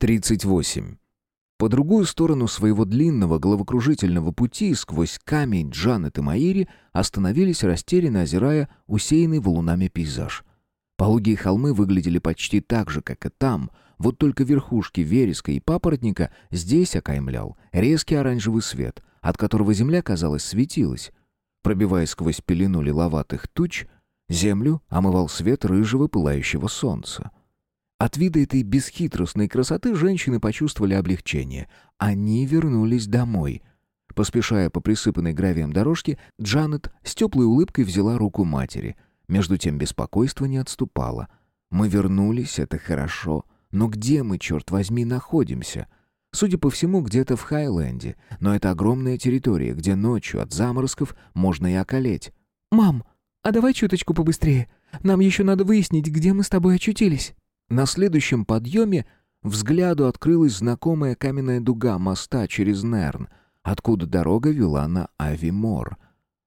38. По другую сторону своего длинного головокружительного пути сквозь камень Джанет и Маири остановились, растерянно озирая усеянный валунами пейзаж. Пологие холмы выглядели почти так же, как и там, вот только верхушки вереска и папоротника здесь окаймлял резкий оранжевый свет, от которого земля, казалось, светилась. Пробиваясь сквозь пелену лиловатых туч, землю омывал свет рыжего пылающего солнца. От вида этой бесхитростной красоты женщины почувствовали облегчение. Они вернулись домой. Поспешая по присыпанной гравием дорожке, Джанет с теплой улыбкой взяла руку матери. Между тем беспокойство не отступало. «Мы вернулись, это хорошо. Но где мы, черт возьми, находимся?» Судя по всему, где-то в Хайленде, но это огромная территория, где ночью от заморозков можно и околеть. «Мам, а давай чуточку побыстрее. Нам еще надо выяснить, где мы с тобой очутились». На следующем подъеме взгляду открылась знакомая каменная дуга моста через Нерн, откуда дорога вела на Авимор.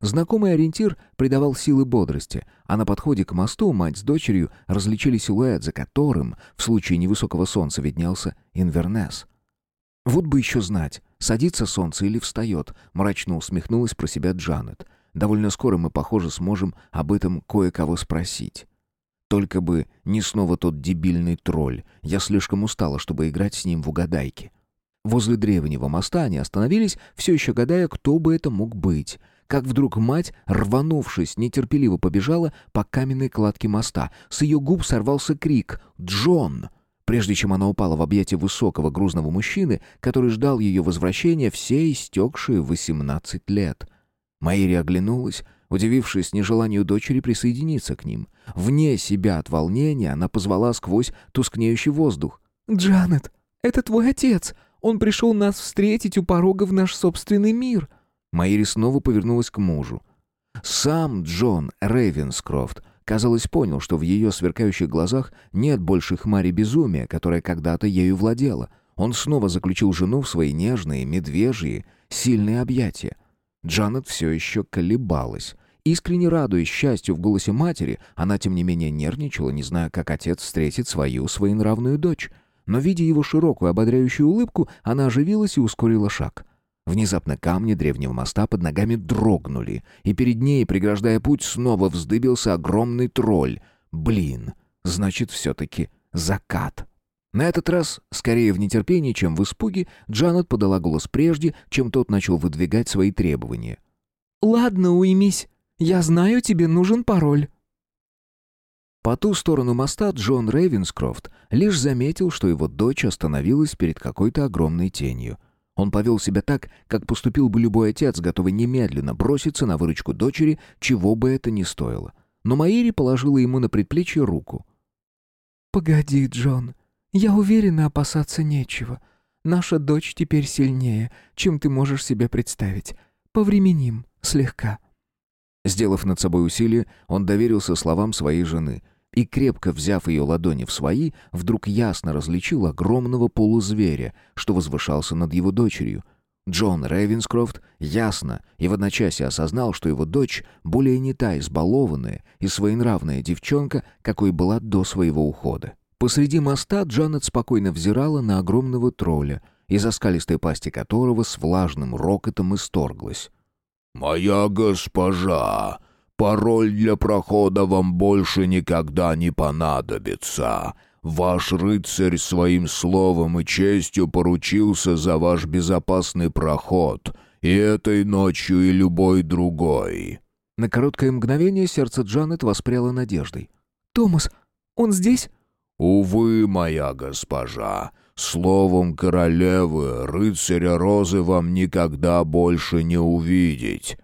Знакомый ориентир придавал силы бодрости, а на подходе к мосту мать с дочерью различили силуэт, за которым, в случае невысокого солнца, виднелся Инвернес. «Вот бы еще знать, садится солнце или встает», — мрачно усмехнулась про себя Джанет. «Довольно скоро мы, похоже, сможем об этом кое-кого спросить». Только бы не снова тот дебильный тролль. Я слишком устала, чтобы играть с ним в угадайки. Возле древнего моста они остановились, все еще гадая, кто бы это мог быть. Как вдруг мать, рванувшись, нетерпеливо побежала по каменной кладке моста. С ее губ сорвался крик «Джон!». Прежде чем она упала в объятия высокого грузного мужчины, который ждал ее возвращения все истекшие восемнадцать лет. Майри оглянулась, удивившись нежеланию дочери присоединиться к ним. Вне себя от волнения она позвала сквозь тускнеющий воздух. «Джанет, это твой отец! Он пришел нас встретить у порога в наш собственный мир!» Майри снова повернулась к мужу. Сам Джон Рейвенскрофт, казалось, понял, что в ее сверкающих глазах нет больше хмари безумия, которая когда-то ею владела. Он снова заключил жену в свои нежные, медвежьи, сильные объятия. Джанет все еще колебалась. Искренне радуясь счастью в голосе матери, она, тем не менее, нервничала, не зная, как отец встретит свою своенравную дочь. Но, видя его широкую ободряющую улыбку, она оживилась и ускорила шаг. Внезапно камни древнего моста под ногами дрогнули, и перед ней, преграждая путь, снова вздыбился огромный тролль. Блин, значит, все-таки закат. На этот раз, скорее в нетерпении, чем в испуге, Джанет подала голос прежде, чем тот начал выдвигать свои требования. «Ладно, уймись. Я знаю, тебе нужен пароль». По ту сторону моста Джон Рейвенскрофт лишь заметил, что его дочь остановилась перед какой-то огромной тенью. Он повел себя так, как поступил бы любой отец, готовый немедленно броситься на выручку дочери, чего бы это ни стоило. Но Маири положила ему на предплечье руку. «Погоди, Джон, я уверена, опасаться нечего. Наша дочь теперь сильнее, чем ты можешь себе представить. Повременим слегка». Сделав над собой усилие, он доверился словам своей жены и, крепко взяв ее ладони в свои, вдруг ясно различил огромного полузверя, что возвышался над его дочерью. Джон Рейвенскрофт ясно и в одночасье осознал, что его дочь более не та избалованная и своенравная девчонка, какой была до своего ухода. Посреди моста Джанет спокойно взирала на огромного тролля, из оскалистой пасти которого с влажным рокотом исторглась. «Моя госпожа, пароль для прохода вам больше никогда не понадобится. Ваш рыцарь своим словом и честью поручился за ваш безопасный проход, и этой ночью, и любой другой». На короткое мгновение сердце Джанет воспряло надеждой. «Томас, он здесь?» «Увы, моя госпожа, Словом королевы, рыцаря Розы вам никогда больше не увидеть».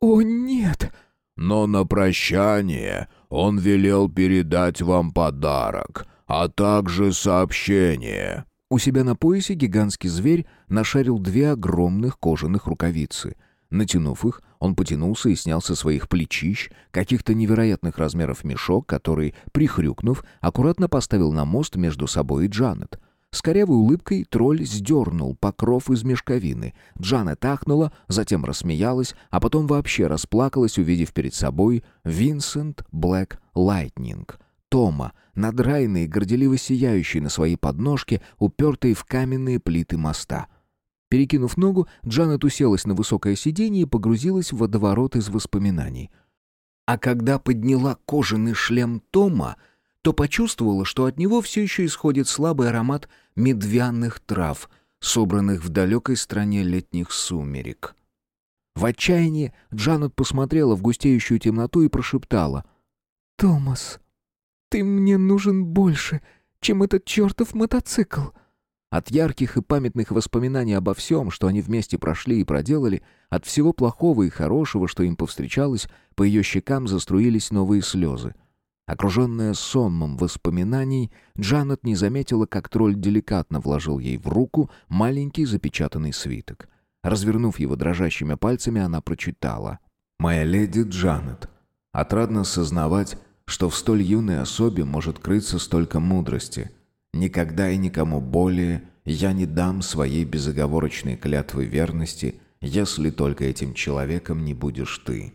«О, нет!» «Но на прощание он велел передать вам подарок, а также сообщение». У себя на поясе гигантский зверь нашарил две огромных кожаных рукавицы. Натянув их, он потянулся и снял со своих плечищ каких-то невероятных размеров мешок, который, прихрюкнув, аккуратно поставил на мост между собой и Джанет — с корявой улыбкой тролль сдернул покров из мешковины. Джанет ахнула, затем рассмеялась, а потом вообще расплакалась, увидев перед собой Винсент Блэк Лайтнинг, Тома, надраенной и горделиво сияющей на своей подножке, упертой в каменные плиты моста. Перекинув ногу, Джанет уселась на высокое сиденье и погрузилась в водоворот из воспоминаний. А когда подняла кожаный шлем Тома, то почувствовала, что от него все еще исходит слабый аромат медвяных трав, собранных в далекой стране летних сумерек. В отчаянии Джанет посмотрела в густеющую темноту и прошептала. «Томас, ты мне нужен больше, чем этот чертов мотоцикл». От ярких и памятных воспоминаний обо всем, что они вместе прошли и проделали, от всего плохого и хорошего, что им повстречалось, по ее щекам заструились новые слезы. Окруженная сонмом воспоминаний, Джанет не заметила, как тролль деликатно вложил ей в руку маленький запечатанный свиток. Развернув его дрожащими пальцами, она прочитала. «Моя леди Джанет, отрадно сознавать, что в столь юной особе может крыться столько мудрости. Никогда и никому более я не дам своей безоговорочной клятвы верности, если только этим человеком не будешь ты.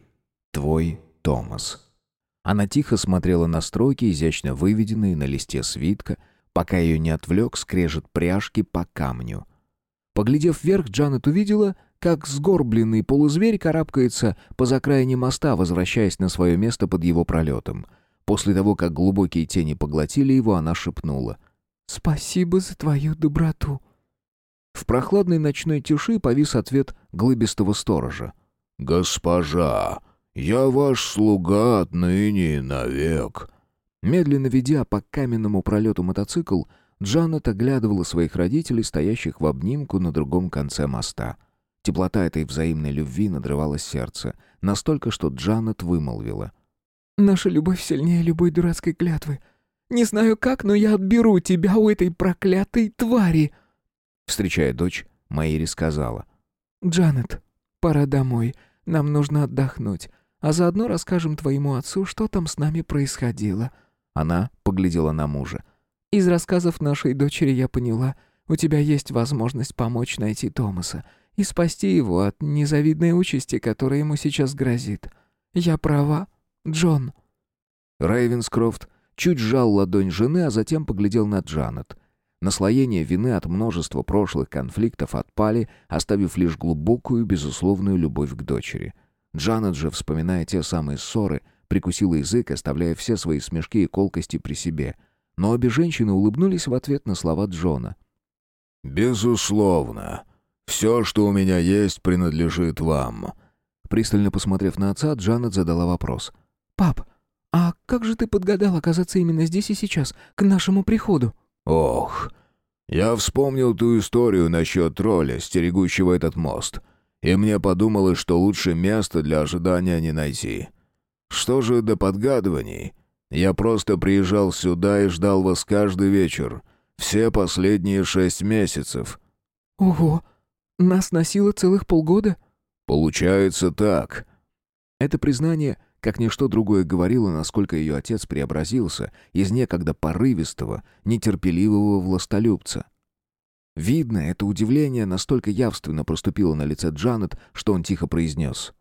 Твой Томас». Она тихо смотрела на строки, изящно выведенные на листе свитка, пока ее не отвлек скрежет пряжки по камню — Поглядев вверх, Джанет увидела, как сгорбленный полузверь карабкается по закраине моста, возвращаясь на свое место под его пролетом. После того, как глубокие тени поглотили его, она шепнула. «Спасибо за твою доброту». В прохладной ночной тиши повис ответ глыбистого сторожа. «Госпожа, я ваш слуга отныне и навек». Медленно ведя по каменному пролету мотоцикл, Джанет оглядывала своих родителей, стоящих в обнимку на другом конце моста. Теплота этой взаимной любви надрывала сердце, настолько, что Джанет вымолвила. «Наша любовь сильнее любой дурацкой клятвы. Не знаю как, но я отберу тебя у этой проклятой твари!» Встречая дочь, Майри сказала. «Джанет, пора домой. Нам нужно отдохнуть. А заодно расскажем твоему отцу, что там с нами происходило». Она поглядела на мужа. Из рассказов нашей дочери я поняла, у тебя есть возможность помочь найти Томаса и спасти его от незавидной участи, которая ему сейчас грозит. Я права, Джон?» Рейвенскрофт чуть сжал ладонь жены, а затем поглядел на Джанет. Наслоение вины от множества прошлых конфликтов отпали, оставив лишь глубокую, безусловную любовь к дочери. Джанет же, вспоминая те самые ссоры, прикусила язык, оставляя все свои смешки и колкости при себе — но обе женщины улыбнулись в ответ на слова Джона. «Безусловно. Все, что у меня есть, принадлежит вам». Пристально посмотрев на отца, Джанет задала вопрос. «Пап, а как же ты подгадал оказаться именно здесь и сейчас, к нашему приходу?» «Ох, я вспомнил ту историю насчет тролля, стерегущего этот мост, и мне подумалось, что лучше места для ожидания не найти. Что же до подгадываний?» Я просто приезжал сюда и ждал вас каждый вечер. Все последние шесть месяцев». «Ого! Нас носило целых полгода?» «Получается так». Это признание, как ничто другое, говорило, насколько ее отец преобразился из некогда порывистого, нетерпеливого властолюбца. Видно, это удивление настолько явственно проступило на лице Джанет, что он тихо произнес.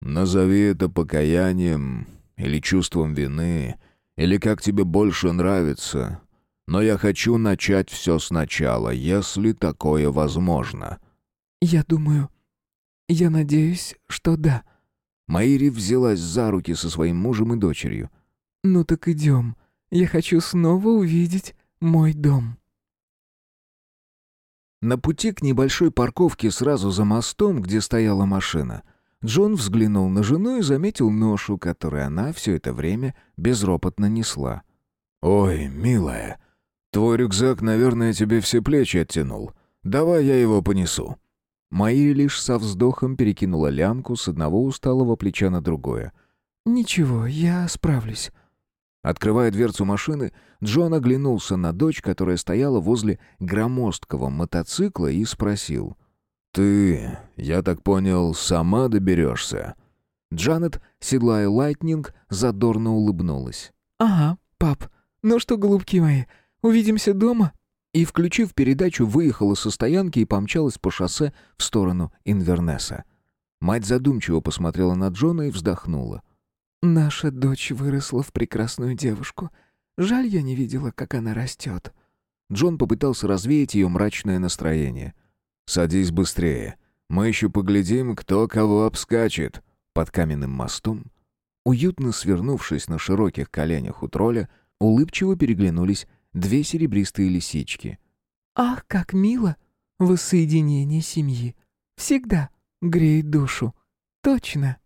«Назови это покаянием или чувством вины, или как тебе больше нравится. Но я хочу начать все сначала, если такое возможно». «Я думаю... Я надеюсь, что да». Маири взялась за руки со своим мужем и дочерью. «Ну так идем. Я хочу снова увидеть мой дом». На пути к небольшой парковке сразу за мостом, где стояла машина, Джон взглянул на жену и заметил ношу, которую она все это время безропотно несла. «Ой, милая, твой рюкзак, наверное, тебе все плечи оттянул. Давай я его понесу». Майри лишь со вздохом перекинула лямку с одного усталого плеча на другое. «Ничего, я справлюсь». Открывая дверцу машины, Джон оглянулся на дочь, которая стояла возле громоздкого мотоцикла, и спросил. «Ты, я так понял, сама доберешься?» Джанет, седлая Лайтнинг, задорно улыбнулась. «Ага, пап. Ну что, голубки мои, увидимся дома?» И, включив передачу, выехала со стоянки и помчалась по шоссе в сторону Инвернеса. Мать задумчиво посмотрела на Джона и вздохнула. «Наша дочь выросла в прекрасную девушку. Жаль, я не видела, как она растет». Джон попытался развеять ее мрачное настроение. «Садись быстрее. Мы еще поглядим, кто кого обскачет». Под каменным мостом, уютно свернувшись на широких коленях у тролля, улыбчиво переглянулись две серебристые лисички. «Ах, как мило! Воссоединение семьи! Всегда греет душу! Точно!»